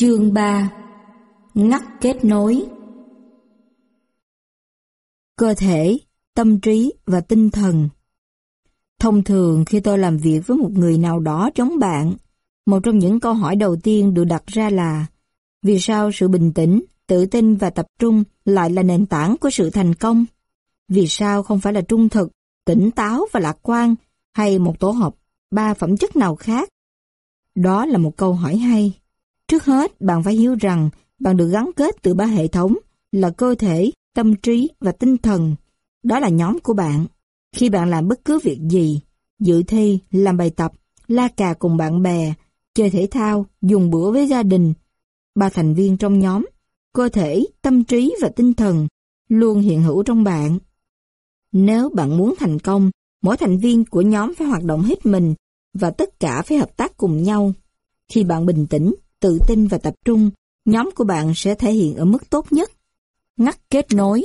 Chương 3 Ngắt kết nối Cơ thể, tâm trí và tinh thần Thông thường khi tôi làm việc với một người nào đó chống bạn, một trong những câu hỏi đầu tiên được đặt ra là Vì sao sự bình tĩnh, tự tin và tập trung lại là nền tảng của sự thành công? Vì sao không phải là trung thực, tỉnh táo và lạc quan hay một tổ hợp ba phẩm chất nào khác? Đó là một câu hỏi hay. Trước hết, bạn phải hiểu rằng bạn được gắn kết từ ba hệ thống là cơ thể, tâm trí và tinh thần. Đó là nhóm của bạn. Khi bạn làm bất cứ việc gì, dự thi, làm bài tập, la cà cùng bạn bè, chơi thể thao, dùng bữa với gia đình, ba thành viên trong nhóm, cơ thể, tâm trí và tinh thần luôn hiện hữu trong bạn. Nếu bạn muốn thành công, mỗi thành viên của nhóm phải hoạt động hết mình và tất cả phải hợp tác cùng nhau. Khi bạn bình tĩnh, tự tin và tập trung, nhóm của bạn sẽ thể hiện ở mức tốt nhất. Ngắt kết nối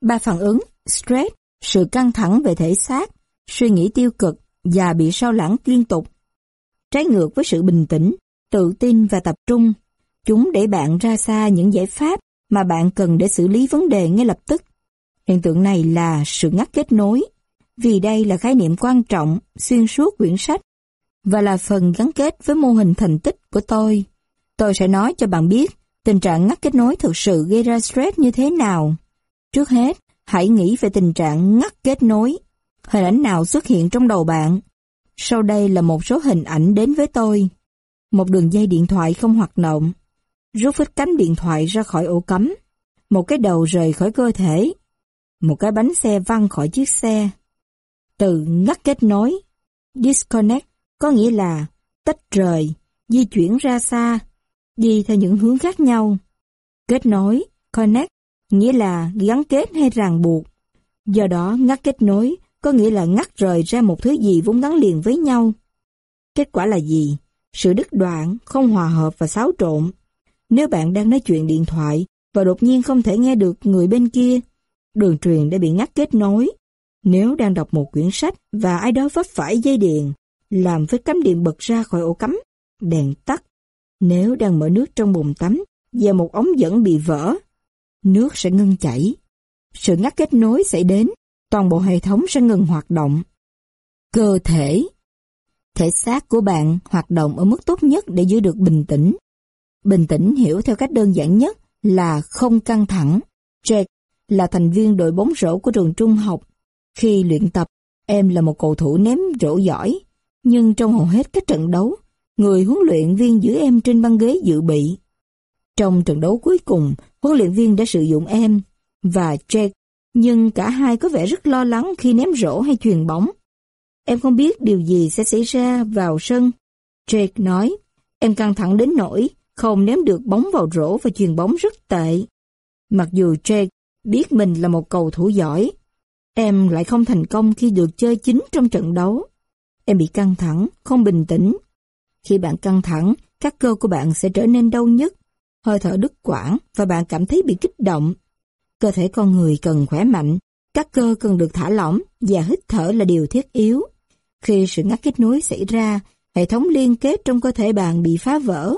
Ba phản ứng, stress, sự căng thẳng về thể xác, suy nghĩ tiêu cực và bị sao lãng liên tục. Trái ngược với sự bình tĩnh, tự tin và tập trung, chúng để bạn ra xa những giải pháp mà bạn cần để xử lý vấn đề ngay lập tức. Hiện tượng này là sự ngắt kết nối, vì đây là khái niệm quan trọng xuyên suốt quyển sách và là phần gắn kết với mô hình thành tích của tôi. Tôi sẽ nói cho bạn biết tình trạng ngắt kết nối thực sự gây ra stress như thế nào. Trước hết, hãy nghĩ về tình trạng ngắt kết nối. Hình ảnh nào xuất hiện trong đầu bạn? Sau đây là một số hình ảnh đến với tôi. Một đường dây điện thoại không hoạt động. Rút phích cánh điện thoại ra khỏi ổ cắm. Một cái đầu rời khỏi cơ thể. Một cái bánh xe văng khỏi chiếc xe. Từ ngắt kết nối, disconnect, có nghĩa là tách rời, di chuyển ra xa, đi theo những hướng khác nhau. Kết nối, connect, nghĩa là gắn kết hay ràng buộc. Do đó, ngắt kết nối có nghĩa là ngắt rời ra một thứ gì vốn gắn liền với nhau. Kết quả là gì? Sự đứt đoạn, không hòa hợp và xáo trộn. Nếu bạn đang nói chuyện điện thoại và đột nhiên không thể nghe được người bên kia, đường truyền đã bị ngắt kết nối. Nếu đang đọc một quyển sách và ai đó vấp phải dây điện, làm với cắm điện bật ra khỏi ổ cắm, đèn tắt. Nếu đang mở nước trong bồn tắm và một ống dẫn bị vỡ, nước sẽ ngưng chảy. Sự ngắt kết nối sẽ đến, toàn bộ hệ thống sẽ ngừng hoạt động. Cơ thể Thể xác của bạn hoạt động ở mức tốt nhất để giữ được bình tĩnh. Bình tĩnh hiểu theo cách đơn giản nhất là không căng thẳng. Jack là thành viên đội bóng rổ của trường trung học. Khi luyện tập, em là một cầu thủ ném rổ giỏi, nhưng trong hầu hết các trận đấu, người huấn luyện viên giữ em trên băng ghế dự bị. Trong trận đấu cuối cùng, huấn luyện viên đã sử dụng em và Jake, nhưng cả hai có vẻ rất lo lắng khi ném rổ hay chuyền bóng. Em không biết điều gì sẽ xảy ra vào sân. Jake nói, em căng thẳng đến nỗi không ném được bóng vào rổ và chuyền bóng rất tệ. Mặc dù Jake biết mình là một cầu thủ giỏi, em lại không thành công khi được chơi chính trong trận đấu. Em bị căng thẳng, không bình tĩnh. Khi bạn căng thẳng, các cơ của bạn sẽ trở nên đau nhức, hơi thở đứt quãng và bạn cảm thấy bị kích động. Cơ thể con người cần khỏe mạnh, các cơ cần được thả lỏng và hít thở là điều thiết yếu. Khi sự ngắt kết nối xảy ra, hệ thống liên kết trong cơ thể bạn bị phá vỡ.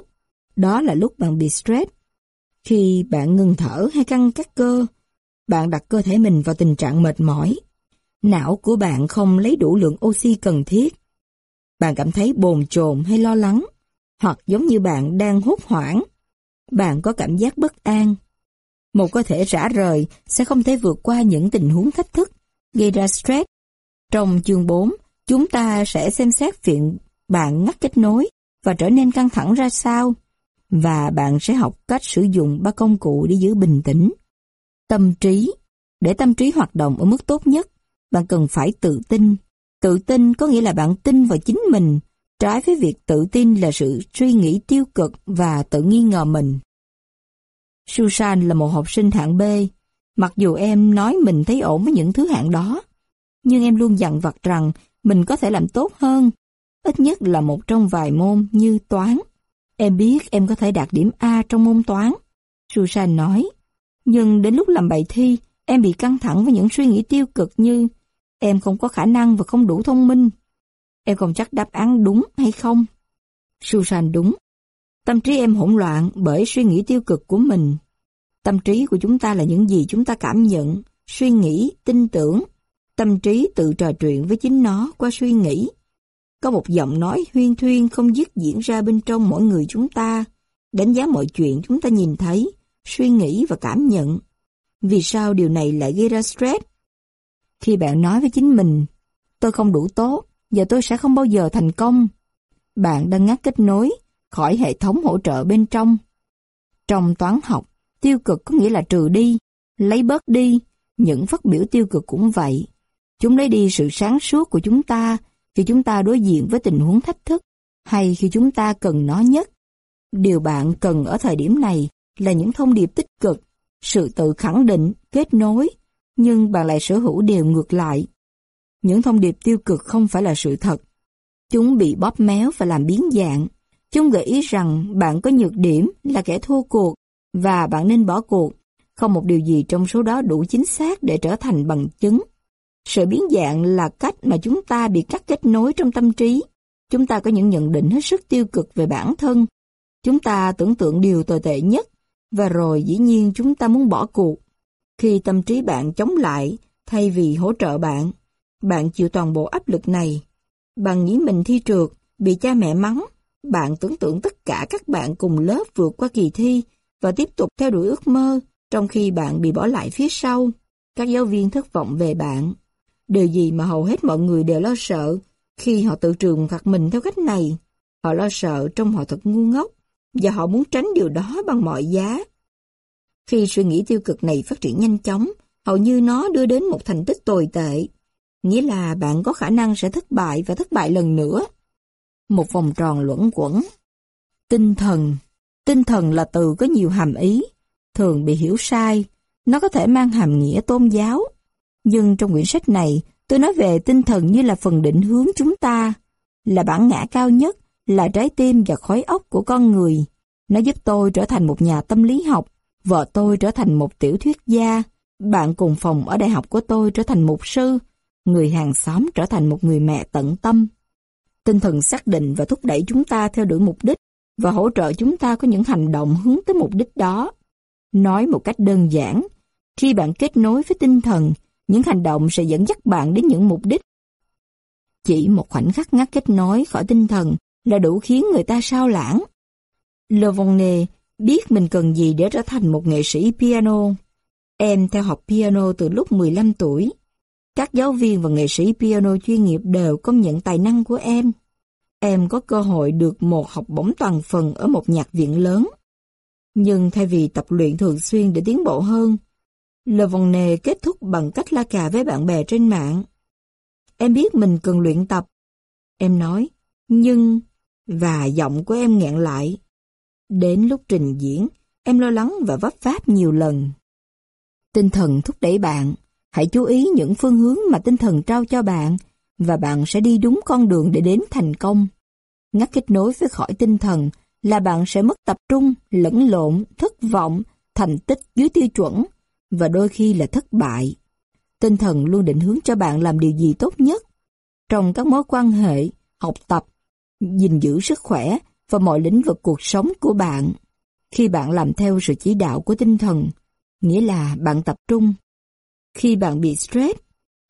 Đó là lúc bạn bị stress. Khi bạn ngừng thở hay căng các cơ, bạn đặt cơ thể mình vào tình trạng mệt mỏi. Não của bạn không lấy đủ lượng oxy cần thiết. Bạn cảm thấy bồn chồn hay lo lắng, hoặc giống như bạn đang hốt hoảng. Bạn có cảm giác bất an. Một cơ thể rã rời sẽ không thể vượt qua những tình huống thách thức, gây ra stress. Trong chương 4, chúng ta sẽ xem xét chuyện bạn ngắt kết nối và trở nên căng thẳng ra sao. Và bạn sẽ học cách sử dụng ba công cụ để giữ bình tĩnh. Tâm trí Để tâm trí hoạt động ở mức tốt nhất, bạn cần phải tự tin. Tự tin có nghĩa là bạn tin vào chính mình, trái với việc tự tin là sự suy nghĩ tiêu cực và tự nghi ngờ mình. Susan là một học sinh hạng B, mặc dù em nói mình thấy ổn với những thứ hạng đó, nhưng em luôn dặn vặt rằng mình có thể làm tốt hơn, ít nhất là một trong vài môn như toán. Em biết em có thể đạt điểm A trong môn toán. Susan nói, nhưng đến lúc làm bài thi, em bị căng thẳng với những suy nghĩ tiêu cực như em không có khả năng và không đủ thông minh. Em không chắc đáp án đúng hay không. Susan đúng. Tâm trí em hỗn loạn bởi suy nghĩ tiêu cực của mình. Tâm trí của chúng ta là những gì chúng ta cảm nhận, suy nghĩ, tin tưởng. Tâm trí tự trò chuyện với chính nó qua suy nghĩ. Có một giọng nói huyên thuyên không dứt diễn ra bên trong mỗi người chúng ta, đánh giá mọi chuyện chúng ta nhìn thấy, suy nghĩ và cảm nhận. Vì sao điều này lại gây ra stress? Khi bạn nói với chính mình, tôi không đủ tốt, và tôi sẽ không bao giờ thành công. Bạn đang ngắt kết nối khỏi hệ thống hỗ trợ bên trong. Trong toán học, tiêu cực có nghĩa là trừ đi, lấy bớt đi, những phát biểu tiêu cực cũng vậy. Chúng lấy đi sự sáng suốt của chúng ta khi chúng ta đối diện với tình huống thách thức hay khi chúng ta cần nó nhất. Điều bạn cần ở thời điểm này là những thông điệp tích cực, sự tự khẳng định, kết nối, nhưng bạn lại sở hữu điều ngược lại. Những thông điệp tiêu cực không phải là sự thật. Chúng bị bóp méo và làm biến dạng. Chúng gợi ý rằng bạn có nhược điểm là kẻ thua cuộc và bạn nên bỏ cuộc. Không một điều gì trong số đó đủ chính xác để trở thành bằng chứng. Sự biến dạng là cách mà chúng ta bị cắt kết nối trong tâm trí. Chúng ta có những nhận định hết sức tiêu cực về bản thân. Chúng ta tưởng tượng điều tồi tệ nhất và rồi dĩ nhiên chúng ta muốn bỏ cuộc. Khi tâm trí bạn chống lại thay vì hỗ trợ bạn, bạn chịu toàn bộ áp lực này. Bằng nghĩ mình thi trượt, bị cha mẹ mắng, bạn tưởng tượng tất cả các bạn cùng lớp vượt qua kỳ thi và tiếp tục theo đuổi ước mơ, trong khi bạn bị bỏ lại phía sau. Các giáo viên thất vọng về bạn. Điều gì mà hầu hết mọi người đều lo sợ khi họ tự trường phạt mình theo cách này. Họ lo sợ trong họ thật ngu ngốc và họ muốn tránh điều đó bằng mọi giá. Khi suy nghĩ tiêu cực này phát triển nhanh chóng, hầu như nó đưa đến một thành tích tồi tệ. Nghĩa là bạn có khả năng sẽ thất bại và thất bại lần nữa. Một vòng tròn luẩn quẩn. Tinh thần Tinh thần là từ có nhiều hàm ý, thường bị hiểu sai. Nó có thể mang hàm nghĩa tôn giáo. Nhưng trong quyển sách này, tôi nói về tinh thần như là phần định hướng chúng ta, là bản ngã cao nhất, là trái tim và khối óc của con người. Nó giúp tôi trở thành một nhà tâm lý học, vợ tôi trở thành một tiểu thuyết gia, bạn cùng phòng ở đại học của tôi trở thành mục sư, người hàng xóm trở thành một người mẹ tận tâm. Tinh thần xác định và thúc đẩy chúng ta theo đuổi mục đích và hỗ trợ chúng ta có những hành động hướng tới mục đích đó. Nói một cách đơn giản, khi bạn kết nối với tinh thần, những hành động sẽ dẫn dắt bạn đến những mục đích. Chỉ một khoảnh khắc ngắt kết nối khỏi tinh thần là đủ khiến người ta sao lãng. Le Vonne biết mình cần gì để trở thành một nghệ sĩ piano. Em theo học piano từ lúc 15 tuổi. Các giáo viên và nghệ sĩ piano chuyên nghiệp đều công nhận tài năng của em. Em có cơ hội được một học bổng toàn phần ở một nhạc viện lớn. Nhưng thay vì tập luyện thường xuyên để tiến bộ hơn, Le Vonne kết thúc bằng cách la cà với bạn bè trên mạng. Em biết mình cần luyện tập. Em nói, nhưng... Và giọng của em nghẹn lại. Đến lúc trình diễn, em lo lắng và vấp váp nhiều lần. Tinh thần thúc đẩy bạn. Hãy chú ý những phương hướng mà tinh thần trao cho bạn và bạn sẽ đi đúng con đường để đến thành công. Ngắt kết nối với khỏi tinh thần là bạn sẽ mất tập trung, lẫn lộn, thất vọng, thành tích dưới tiêu chuẩn và đôi khi là thất bại. Tinh thần luôn định hướng cho bạn làm điều gì tốt nhất. Trong các mối quan hệ, học tập, gìn giữ sức khỏe và mọi lĩnh vực cuộc sống của bạn. Khi bạn làm theo sự chỉ đạo của tinh thần, nghĩa là bạn tập trung. Khi bạn bị stress,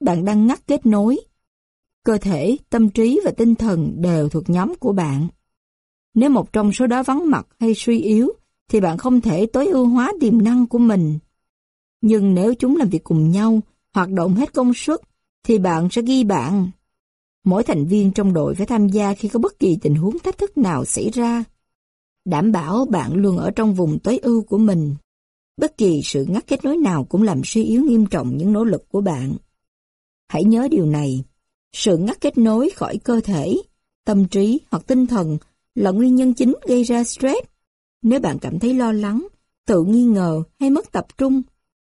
bạn đang ngắt kết nối. Cơ thể, tâm trí và tinh thần đều thuộc nhóm của bạn. Nếu một trong số đó vắng mặt hay suy yếu, thì bạn không thể tối ưu hóa tiềm năng của mình. Nhưng nếu chúng làm việc cùng nhau, hoạt động hết công suất, thì bạn sẽ ghi bạn. Mỗi thành viên trong đội phải tham gia khi có bất kỳ tình huống thách thức nào xảy ra. Đảm bảo bạn luôn ở trong vùng tối ưu của mình. Bất kỳ sự ngắt kết nối nào cũng làm suy yếu nghiêm trọng những nỗ lực của bạn. Hãy nhớ điều này. Sự ngắt kết nối khỏi cơ thể, tâm trí hoặc tinh thần là nguyên nhân chính gây ra stress. Nếu bạn cảm thấy lo lắng, tự nghi ngờ hay mất tập trung,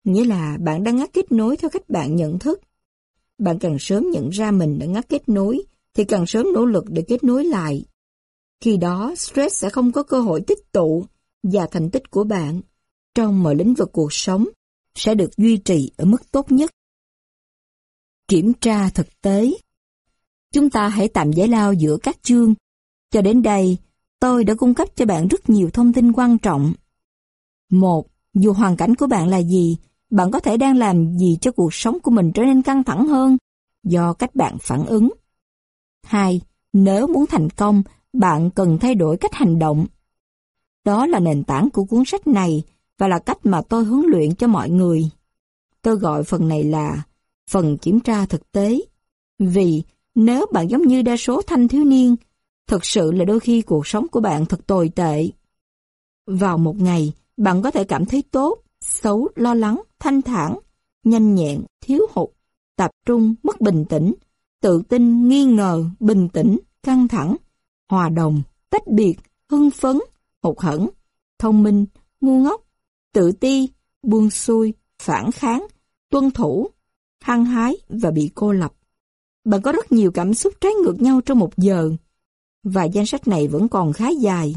nghĩa là bạn đang ngắt kết nối theo cách bạn nhận thức. Bạn càng sớm nhận ra mình đã ngắt kết nối, thì càng sớm nỗ lực để kết nối lại. Khi đó, stress sẽ không có cơ hội tích tụ và thành tích của bạn trong mọi lĩnh vực cuộc sống sẽ được duy trì ở mức tốt nhất. Kiểm tra thực tế Chúng ta hãy tạm giải lao giữa các chương. Cho đến đây, tôi tôi đã cung cấp cho bạn rất nhiều thông tin quan trọng. Một, dù hoàn cảnh của bạn là gì, bạn có thể đang làm gì cho cuộc sống của mình trở nên căng thẳng hơn do cách bạn phản ứng. Hai, nếu muốn thành công, bạn cần thay đổi cách hành động. Đó là nền tảng của cuốn sách này và là cách mà tôi huấn luyện cho mọi người. Tôi gọi phần này là phần kiểm tra thực tế. Vì nếu bạn giống như đa số thanh thiếu niên, thực sự là đôi khi cuộc sống của bạn thật tồi tệ. Vào một ngày, bạn có thể cảm thấy tốt, xấu, lo lắng, thanh thản, nhanh nhẹn, thiếu hụt, tập trung, mất bình tĩnh, tự tin, nghi ngờ, bình tĩnh, căng thẳng, hòa đồng, tách biệt, hưng phấn, hụt hẫng, thông minh, ngu ngốc, tự ti, buông xuôi, phản kháng, tuân thủ, hăng hái và bị cô lập. Bạn có rất nhiều cảm xúc trái ngược nhau trong một giờ, và danh sách này vẫn còn khá dài.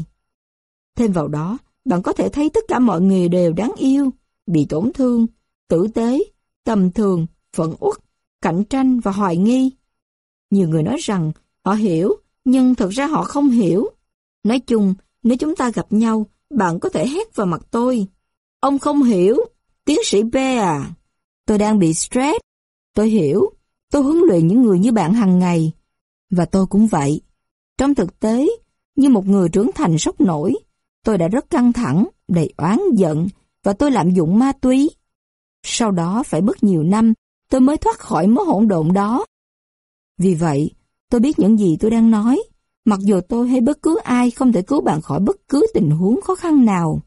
Thêm vào đó, bạn có thể thấy tất cả mọi người đều đáng yêu, bị tổn thương, tử tế, tầm thường, phận uất, cạnh tranh và hoài nghi. Nhiều người nói rằng họ hiểu, nhưng thực ra họ không hiểu. Nói chung, nếu chúng ta gặp nhau, bạn có thể hét vào mặt tôi. Ông không hiểu, tiến sĩ B à. Tôi đang bị stress. Tôi hiểu, tôi huấn luyện những người như bạn hàng ngày. Và tôi cũng vậy. Trong thực tế, như một người trưởng thành sốc nổi, tôi đã rất căng thẳng, đầy oán giận và tôi lạm dụng ma túy. Sau đó phải mất nhiều năm, tôi mới thoát khỏi mớ hỗn độn đó. Vì vậy, tôi biết những gì tôi đang nói, mặc dù tôi hay bất cứ ai không thể cứu bạn khỏi bất cứ tình huống khó khăn nào.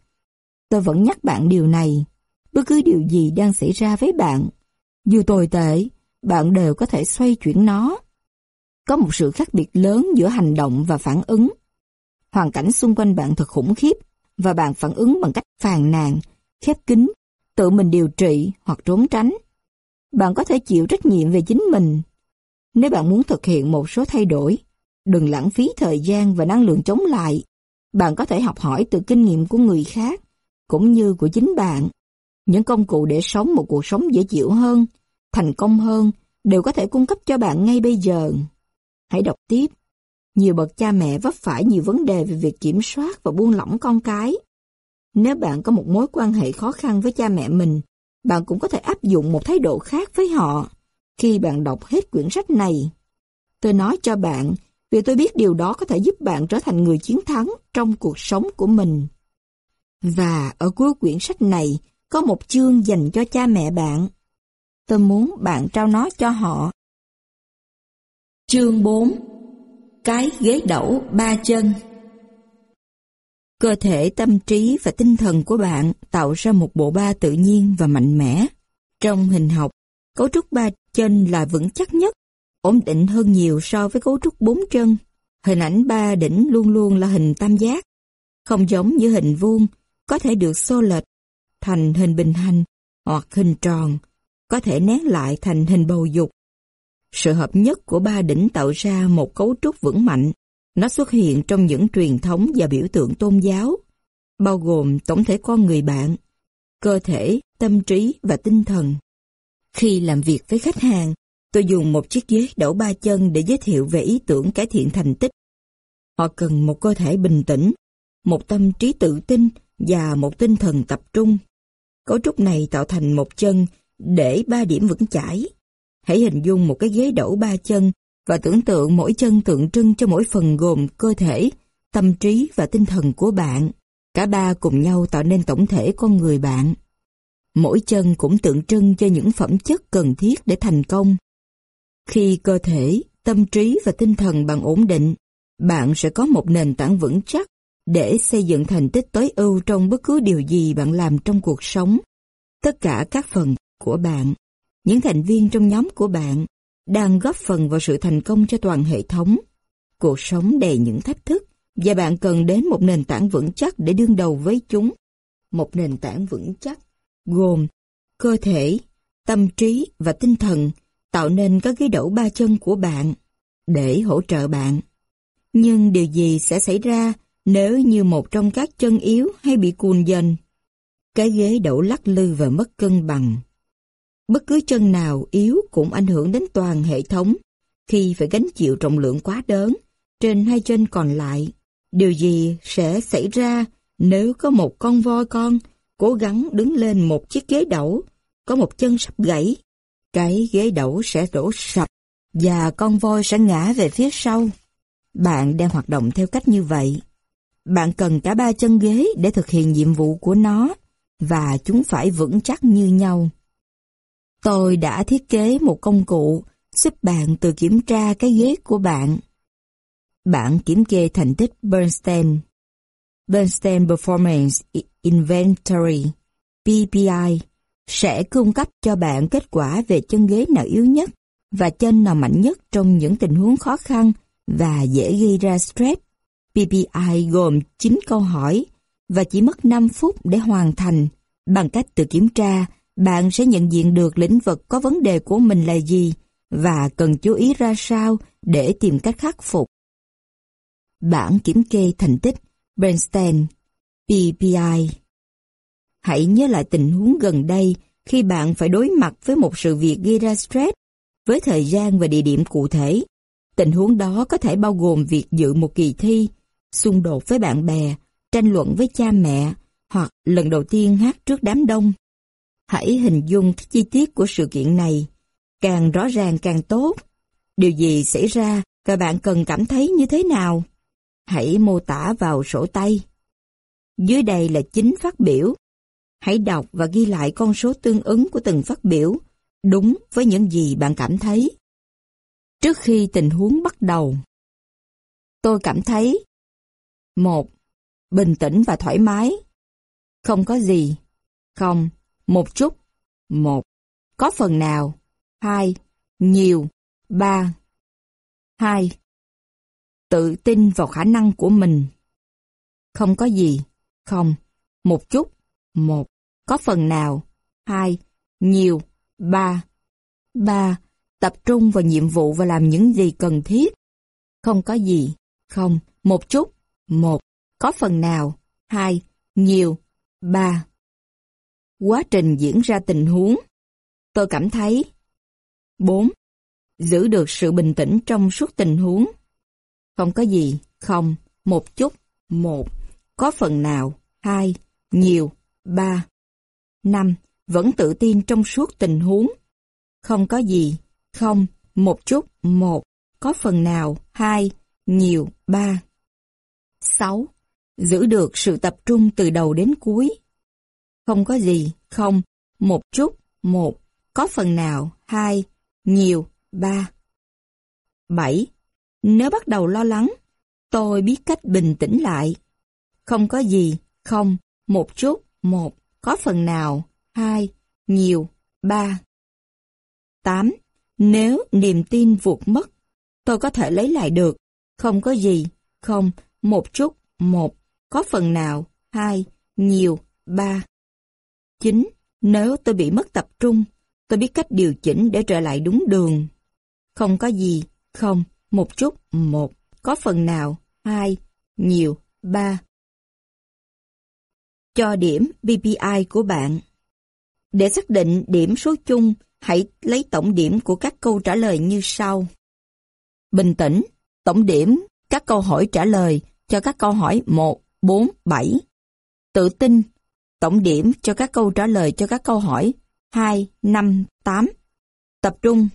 Tôi vẫn nhắc bạn điều này, bất cứ điều gì đang xảy ra với bạn, dù tồi tệ, bạn đều có thể xoay chuyển nó. Có một sự khác biệt lớn giữa hành động và phản ứng. Hoàn cảnh xung quanh bạn thật khủng khiếp và bạn phản ứng bằng cách phàn nàn, khép kín, tự mình điều trị hoặc trốn tránh. Bạn có thể chịu trách nhiệm về chính mình. Nếu bạn muốn thực hiện một số thay đổi, đừng lãng phí thời gian và năng lượng chống lại. Bạn có thể học hỏi từ kinh nghiệm của người khác, cũng như của chính bạn. Những công cụ để sống một cuộc sống dễ chịu hơn, thành công hơn, đều có thể cung cấp cho bạn ngay bây giờ. Hãy đọc tiếp. Nhiều bậc cha mẹ vấp phải nhiều vấn đề về việc kiểm soát và buông lỏng con cái. Nếu bạn có một mối quan hệ khó khăn với cha mẹ mình, bạn cũng có thể áp dụng một thái độ khác với họ khi bạn đọc hết quyển sách này. Tôi nói cho bạn vì tôi biết điều đó có thể giúp bạn trở thành người chiến thắng trong cuộc sống của mình. Và ở cuối quyển sách này có một chương dành cho cha mẹ bạn. Tôi muốn bạn trao nó cho họ. Chương 4 Cái ghế đẩu ba chân Cơ thể, tâm trí và tinh thần của bạn tạo ra một bộ ba tự nhiên và mạnh mẽ. Trong hình học, cấu trúc ba chân là vững chắc nhất, ổn định hơn nhiều so với cấu trúc bốn chân. Hình ảnh ba đỉnh luôn luôn là hình tam giác, không giống như hình vuông, có thể được xô lệch thành hình bình hành hoặc hình tròn, có thể nén lại thành hình bầu dục. Sự hợp nhất của ba đỉnh tạo ra một cấu trúc vững mạnh. Nó xuất hiện trong những truyền thống và biểu tượng tôn giáo, bao gồm tổng thể con người bạn, cơ thể, tâm trí và tinh thần. Khi làm việc với khách hàng, tôi dùng một chiếc ghế đổ ba chân để giới thiệu về ý tưởng cải thiện thành tích. Họ cần một cơ thể bình tĩnh, một tâm trí tự tin và một tinh thần tập trung. Cấu trúc này tạo thành một chân để ba điểm vững chãi. Hãy hình dung một cái ghế đẩu ba chân và tưởng tượng mỗi chân tượng trưng cho mỗi phần gồm cơ thể, tâm trí và tinh thần của bạn. Cả ba cùng nhau tạo nên tổng thể con người bạn. Mỗi chân cũng tượng trưng cho những phẩm chất cần thiết để thành công. Khi cơ thể, tâm trí và tinh thần bạn ổn định, bạn sẽ có một nền tảng vững chắc để xây dựng thành tích tối ưu trong bất cứ điều gì bạn làm trong cuộc sống. Tất cả các phần của bạn, những thành viên trong nhóm của bạn đang góp phần vào sự thành công cho toàn hệ thống. Cuộc sống đầy những thách thức và bạn cần đến một nền tảng vững chắc để đương đầu với chúng. Một nền tảng vững chắc gồm cơ thể, tâm trí và tinh thần tạo nên các ghế đẩu ba chân của bạn để hỗ trợ bạn. Nhưng điều gì sẽ xảy ra nếu như một trong các chân yếu hay bị cuồn dần? Cái ghế đẩu lắc lư và mất cân bằng. Bất cứ chân nào yếu cũng ảnh hưởng đến toàn hệ thống khi phải gánh chịu trọng lượng quá lớn trên hai chân còn lại. Điều gì sẽ xảy ra nếu có một con voi con cố gắng đứng lên một chiếc ghế đẩu, có một chân sắp gãy? Cái ghế đẩu sẽ đổ sập và con voi sẽ ngã về phía sau. Bạn đang hoạt động theo cách như vậy. Bạn cần cả ba chân ghế để thực hiện nhiệm vụ của nó và chúng phải vững chắc như nhau. Tôi đã thiết kế một công cụ giúp bạn tự kiểm tra cái ghế của bạn. Bạn kiểm kê thành tích Bernstein. Bernstein Performance Inventory, PPI, sẽ cung cấp cho bạn kết quả về chân ghế nào yếu nhất và chân nào mạnh nhất trong những tình huống khó khăn và dễ gây ra stress. PPI gồm 9 câu hỏi và chỉ mất 5 phút để hoàn thành. Bằng cách tự kiểm tra, bạn sẽ nhận diện được lĩnh vực có vấn đề của mình là gì và cần chú ý ra sao để tìm cách khắc phục. Bản kiểm kê thành tích Bernstein PPI Hãy nhớ lại tình huống gần đây khi bạn phải đối mặt với một sự việc gây ra stress với thời gian và địa điểm cụ thể. Tình huống đó có thể bao gồm việc dự một kỳ thi, xung đột với bạn bè, tranh luận với cha mẹ, hoặc lần đầu tiên hát trước đám đông. Hãy hình dung các chi tiết của sự kiện này, càng rõ ràng càng tốt. Điều gì xảy ra và bạn cần cảm thấy như thế nào? Hãy mô tả vào sổ tay. Dưới đây là chính phát biểu. Hãy đọc và ghi lại con số tương ứng của từng phát biểu, đúng với những gì bạn cảm thấy. Trước khi tình huống bắt đầu, tôi cảm thấy một Bình tĩnh và thoải mái. Không có gì. Không. Một chút. Một. Có phần nào. Hai. Nhiều. Ba. Hai. Tự tin vào khả năng của mình. Không có gì. Không. Một chút. Một. Có phần nào. Hai. Nhiều. Ba. Ba. Tập trung vào nhiệm vụ và làm những gì cần thiết. Không có gì. Không. Một chút. Một. Có phần nào. Hai. Nhiều. Ba. Quá trình diễn ra tình huống. Tôi cảm thấy. 4. Giữ được sự bình tĩnh trong suốt tình huống. Không có gì. Không. Một chút. Một. Có phần nào. Hai. Nhiều. Ba. Năm. Vẫn tự tin trong suốt tình huống. Không có gì. Không. Một chút. Một. Có phần nào. Hai. Nhiều. Ba. Sáu. Giữ được sự tập trung từ đầu đến cuối. Không có gì, không, một chút, một, có phần nào, hai, nhiều, ba. Bảy. Nếu bắt đầu lo lắng, tôi biết cách bình tĩnh lại. Không có gì, không, một chút, một, có phần nào, hai, nhiều, ba. Tám. Nếu niềm tin vụt mất, tôi có thể lấy lại được. Không có gì, không, một chút, một, có phần nào, hai, nhiều, ba. Chính, nếu tôi bị mất tập trung, tôi biết cách điều chỉnh để trở lại đúng đường. Không có gì, không, một chút, một, có phần nào, hai, nhiều, ba. Cho điểm BPI của bạn. Để xác định điểm số chung, hãy lấy tổng điểm của các câu trả lời như sau. Bình tĩnh, tổng điểm các câu hỏi trả lời cho các câu hỏi 1, 4, 7. Tự tin, tổng điểm cho các câu trả lời cho các câu hỏi 2, 5, 8. Tập trung,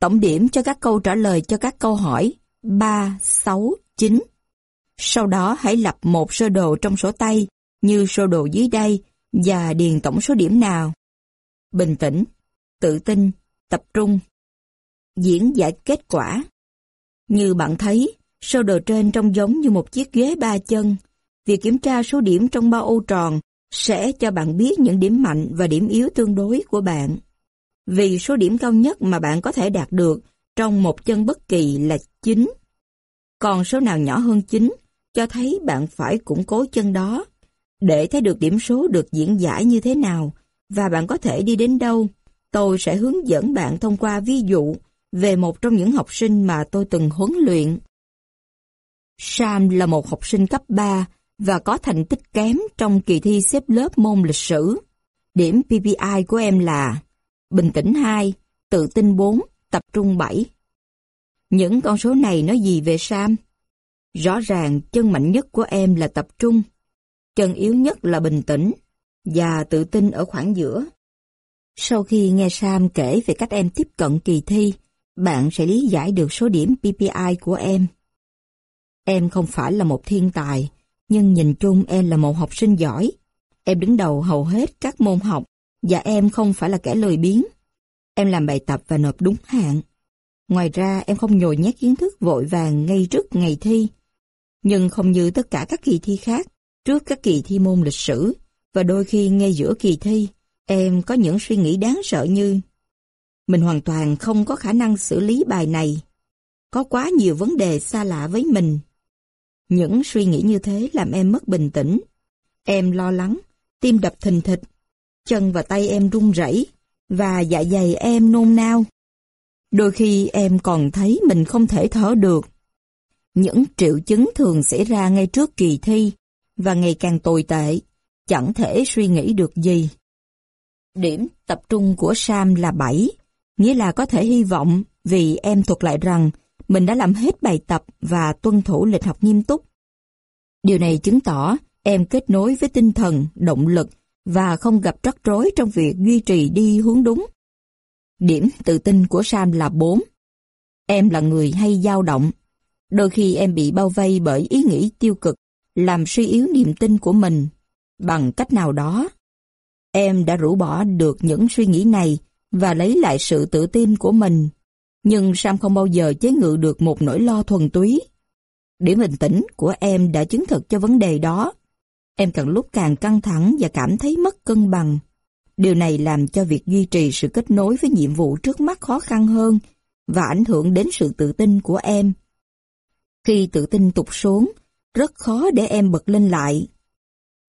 tổng điểm cho các câu trả lời cho các câu hỏi 3, 6, 9. Sau đó hãy lập một sơ đồ trong sổ tay như sơ đồ dưới đây và điền tổng số điểm nào. Bình tĩnh, tự tin, tập trung. Diễn giải kết quả. Như bạn thấy, sơ đồ trên trông giống như một chiếc ghế ba chân Việc kiểm tra số điểm trong ba ô tròn sẽ cho bạn biết những điểm mạnh và điểm yếu tương đối của bạn. Vì số điểm cao nhất mà bạn có thể đạt được trong một chân bất kỳ là 9. Còn số nào nhỏ hơn 9 cho thấy bạn phải củng cố chân đó để thấy được điểm số được diễn giải như thế nào và bạn có thể đi đến đâu. Tôi sẽ hướng dẫn bạn thông qua ví dụ về một trong những học sinh mà tôi từng huấn luyện. Sam là một học sinh cấp 3 và có thành tích kém trong kỳ thi xếp lớp môn lịch sử. Điểm PPI của em là bình tĩnh 2, tự tin 4, tập trung 7. Những con số này nói gì về Sam? Rõ ràng chân mạnh nhất của em là tập trung, chân yếu nhất là bình tĩnh và tự tin ở khoảng giữa. Sau khi nghe Sam kể về cách em tiếp cận kỳ thi, bạn sẽ lý giải được số điểm PPI của em. Em không phải là một thiên tài, nhưng nhìn chung em là một học sinh giỏi. Em đứng đầu hầu hết các môn học, và em không phải là kẻ lười biếng. Em làm bài tập và nộp đúng hạn. Ngoài ra em không nhồi nhét kiến thức vội vàng ngay trước ngày thi. Nhưng không như tất cả các kỳ thi khác, trước các kỳ thi môn lịch sử, và đôi khi ngay giữa kỳ thi, em có những suy nghĩ đáng sợ như mình hoàn toàn không có khả năng xử lý bài này. Có quá nhiều vấn đề xa lạ với mình. Những suy nghĩ như thế làm em mất bình tĩnh. Em lo lắng, tim đập thình thịch, chân và tay em run rẩy và dạ dày em nôn nao. Đôi khi em còn thấy mình không thể thở được. Những triệu chứng thường xảy ra ngay trước kỳ thi và ngày càng tồi tệ, chẳng thể suy nghĩ được gì. Điểm tập trung của Sam là 7, nghĩa là có thể hy vọng vì em thuật lại rằng mình đã làm hết bài tập và tuân thủ lịch học nghiêm túc. Điều này chứng tỏ em kết nối với tinh thần, động lực và không gặp rắc rối trong việc duy trì đi hướng đúng. Điểm tự tin của Sam là 4. Em là người hay dao động. Đôi khi em bị bao vây bởi ý nghĩ tiêu cực, làm suy yếu niềm tin của mình. Bằng cách nào đó, em đã rũ bỏ được những suy nghĩ này và lấy lại sự tự tin của mình. Nhưng Sam không bao giờ chế ngự được một nỗi lo thuần túy. Điểm bình tĩnh của em đã chứng thực cho vấn đề đó. Em càng lúc càng căng thẳng và cảm thấy mất cân bằng. Điều này làm cho việc duy trì sự kết nối với nhiệm vụ trước mắt khó khăn hơn và ảnh hưởng đến sự tự tin của em. Khi tự tin tụt xuống, rất khó để em bật lên lại.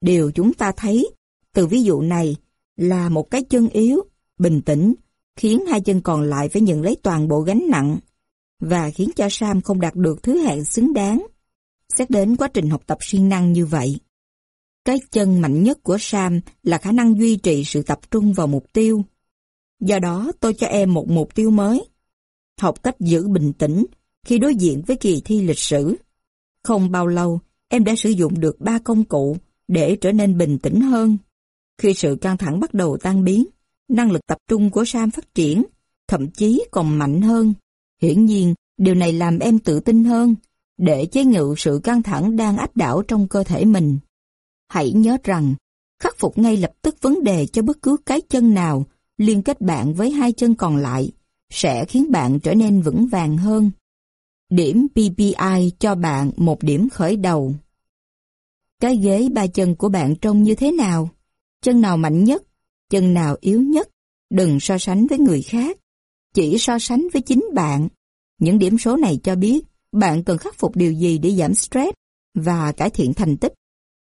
Điều chúng ta thấy từ ví dụ này là một cái chân yếu, bình tĩnh, khiến hai chân còn lại phải nhận lấy toàn bộ gánh nặng và khiến cho Sam không đạt được thứ hạng xứng đáng. Xét đến quá trình học tập siêng năng như vậy. Cái chân mạnh nhất của Sam là khả năng duy trì sự tập trung vào mục tiêu. Do đó tôi cho em một mục tiêu mới. Học cách giữ bình tĩnh khi đối diện với kỳ thi lịch sử. Không bao lâu, em đã sử dụng được ba công cụ để trở nên bình tĩnh hơn. Khi sự căng thẳng bắt đầu tan biến, năng lực tập trung của Sam phát triển, thậm chí còn mạnh hơn. Hiển nhiên, điều này làm em tự tin hơn, để chế ngự sự căng thẳng đang áp đảo trong cơ thể mình. Hãy nhớ rằng, khắc phục ngay lập tức vấn đề cho bất cứ cái chân nào liên kết bạn với hai chân còn lại sẽ khiến bạn trở nên vững vàng hơn. Điểm PPI cho bạn một điểm khởi đầu. Cái ghế ba chân của bạn trông như thế nào? Chân nào mạnh nhất? Chân nào yếu nhất? Đừng so sánh với người khác. Chỉ so sánh với chính bạn. Những điểm số này cho biết bạn cần khắc phục điều gì để giảm stress và cải thiện thành tích.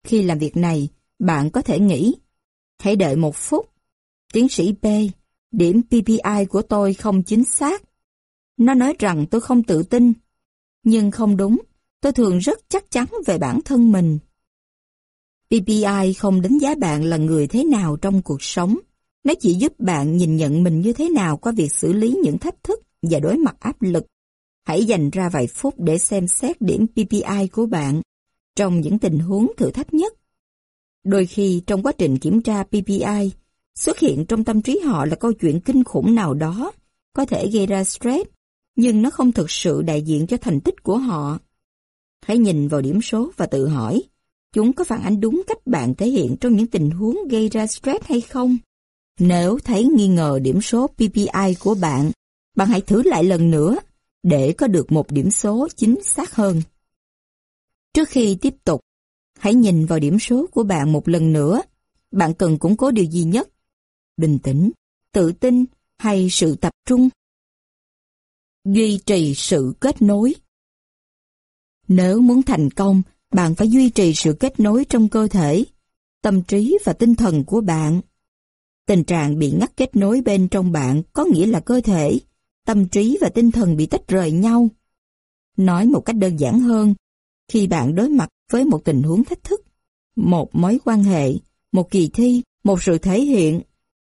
Khi làm việc này, bạn có thể nghĩ, hãy đợi một phút. Tiến sĩ P, điểm PPI của tôi không chính xác. Nó nói rằng tôi không tự tin. Nhưng không đúng, tôi thường rất chắc chắn về bản thân mình. PPI không đánh giá bạn là người thế nào trong cuộc sống. Nó chỉ giúp bạn nhìn nhận mình như thế nào qua việc xử lý những thách thức và đối mặt áp lực. Hãy dành ra vài phút để xem xét điểm PPI của bạn trong những tình huống thử thách nhất. Đôi khi trong quá trình kiểm tra PPI, xuất hiện trong tâm trí họ là câu chuyện kinh khủng nào đó, có thể gây ra stress, nhưng nó không thực sự đại diện cho thành tích của họ. Hãy nhìn vào điểm số và tự hỏi, chúng có phản ánh đúng cách bạn thể hiện trong những tình huống gây ra stress hay không? Nếu thấy nghi ngờ điểm số PPI của bạn, bạn hãy thử lại lần nữa để có được một điểm số chính xác hơn. Trước khi tiếp tục, hãy nhìn vào điểm số của bạn một lần nữa. Bạn cần củng cố điều gì nhất? Bình tĩnh, tự tin hay sự tập trung? Duy trì sự kết nối Nếu muốn thành công, bạn phải duy trì sự kết nối trong cơ thể, tâm trí và tinh thần của bạn. Tình trạng bị ngắt kết nối bên trong bạn có nghĩa là cơ thể, tâm trí và tinh thần bị tách rời nhau. Nói một cách đơn giản hơn, khi bạn đối mặt với một tình huống thách thức, một mối quan hệ, một kỳ thi, một sự thể hiện,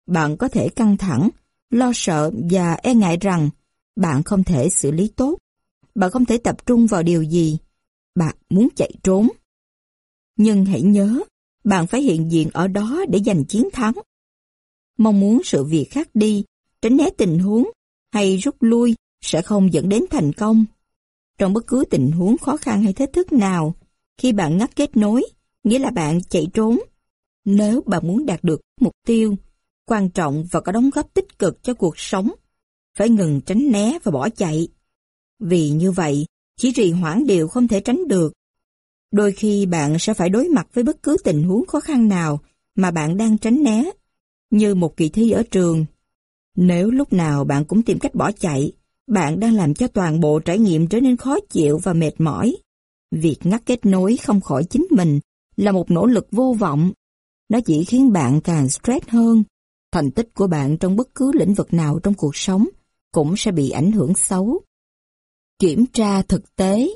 bạn có thể căng thẳng, lo sợ và e ngại rằng bạn không thể xử lý tốt. Bạn không thể tập trung vào điều gì bạn muốn chạy trốn. Nhưng hãy nhớ, bạn phải hiện diện ở đó để giành chiến thắng. Mong muốn sự việc khác đi, tránh né tình huống hay rút lui sẽ không dẫn đến thành công. Trong bất cứ tình huống khó khăn hay thách thức nào, khi bạn ngắt kết nối, nghĩa là bạn chạy trốn. Nếu bạn muốn đạt được mục tiêu, quan trọng và có đóng góp tích cực cho cuộc sống, phải ngừng tránh né và bỏ chạy. Vì như vậy, chỉ trì hoãn điều không thể tránh được. Đôi khi bạn sẽ phải đối mặt với bất cứ tình huống khó khăn nào mà bạn đang tránh né, như một kỳ thi ở trường. Nếu lúc nào bạn cũng tìm cách bỏ chạy, bạn đang làm cho toàn bộ trải nghiệm trở nên khó chịu và mệt mỏi. Việc ngắt kết nối không khỏi chính mình là một nỗ lực vô vọng. Nó chỉ khiến bạn càng stress hơn. Thành tích của bạn trong bất cứ lĩnh vực nào trong cuộc sống cũng sẽ bị ảnh hưởng xấu. Kiểm tra thực tế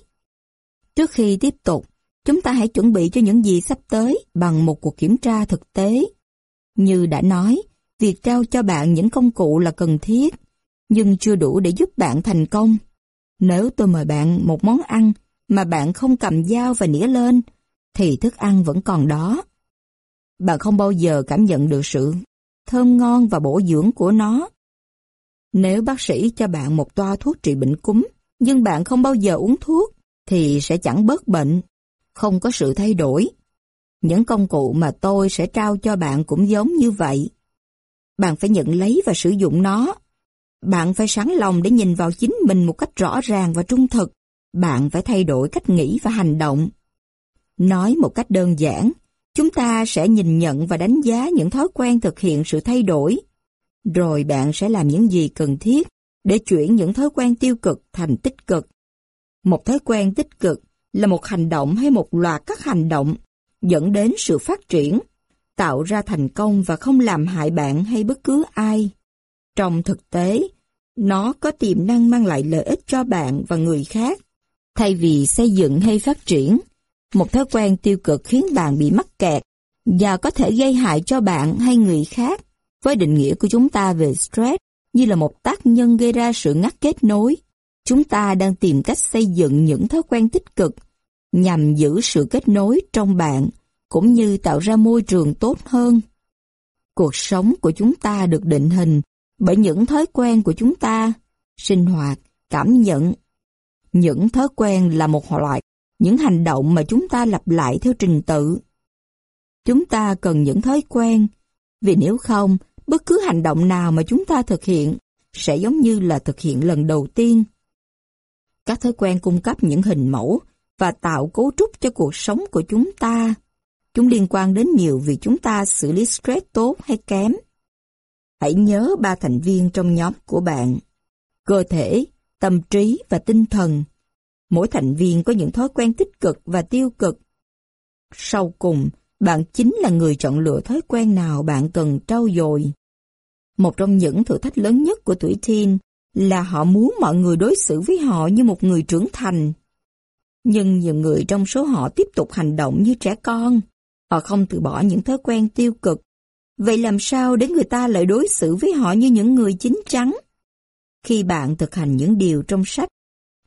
Trước khi tiếp tục, chúng ta hãy chuẩn bị cho những gì sắp tới bằng một cuộc kiểm tra thực tế. Như đã nói, việc trao cho bạn những công cụ là cần thiết, nhưng chưa đủ để giúp bạn thành công. Nếu tôi mời bạn một món ăn mà bạn không cầm dao và nĩa lên, thì thức ăn vẫn còn đó. Bạn không bao giờ cảm nhận được sự thơm ngon và bổ dưỡng của nó. Nếu bác sĩ cho bạn một toa thuốc trị bệnh cúm, nhưng bạn không bao giờ uống thuốc, thì sẽ chẳng bớt bệnh, không có sự thay đổi. Những công cụ mà tôi sẽ trao cho bạn cũng giống như vậy. Bạn phải nhận lấy và sử dụng nó. Bạn phải sẵn lòng để nhìn vào chính mình một cách rõ ràng và trung thực. Bạn phải thay đổi cách nghĩ và hành động. Nói một cách đơn giản, chúng ta sẽ nhìn nhận và đánh giá những thói quen thực hiện sự thay đổi. Rồi bạn sẽ làm những gì cần thiết để chuyển những thói quen tiêu cực thành tích cực. Một thói quen tích cực là một hành động hay một loạt các hành động dẫn đến sự phát triển, tạo ra thành công và không làm hại bạn hay bất cứ ai. Trong thực tế, nó có tiềm năng mang lại lợi ích cho bạn và người khác. Thay vì xây dựng hay phát triển, một thói quen tiêu cực khiến bạn bị mắc kẹt và có thể gây hại cho bạn hay người khác. Với định nghĩa của chúng ta về stress như là một tác nhân gây ra sự ngắt kết nối, chúng ta đang tìm cách xây dựng những thói quen tích cực nhằm giữ sự kết nối trong bạn cũng như tạo ra môi trường tốt hơn. Cuộc sống của chúng ta được định hình bởi những thói quen của chúng ta, sinh hoạt, cảm nhận. Những thói quen là một loại những hành động mà chúng ta lặp lại theo trình tự. Chúng ta cần những thói quen, vì nếu không, bất cứ hành động nào mà chúng ta thực hiện sẽ giống như là thực hiện lần đầu tiên. Các thói quen cung cấp những hình mẫu và tạo cấu trúc cho cuộc sống của chúng ta. Chúng liên quan đến nhiều việc chúng ta xử lý stress tốt hay kém. Hãy nhớ ba thành viên trong nhóm của bạn. Cơ thể, tâm trí và tinh thần. Mỗi thành viên có những thói quen tích cực và tiêu cực. Sau cùng, bạn chính là người chọn lựa thói quen nào bạn cần trau dồi. Một trong những thử thách lớn nhất của tuổi teen là họ muốn mọi người đối xử với họ như một người trưởng thành. Nhưng nhiều người trong số họ tiếp tục hành động như trẻ con. Họ không từ bỏ những thói quen tiêu cực. Vậy làm sao để người ta lại đối xử với họ như những người chính chắn? Khi bạn thực hành những điều trong sách,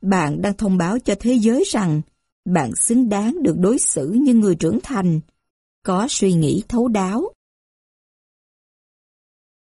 bạn đang thông báo cho thế giới rằng bạn xứng đáng được đối xử như người trưởng thành, có suy nghĩ thấu đáo,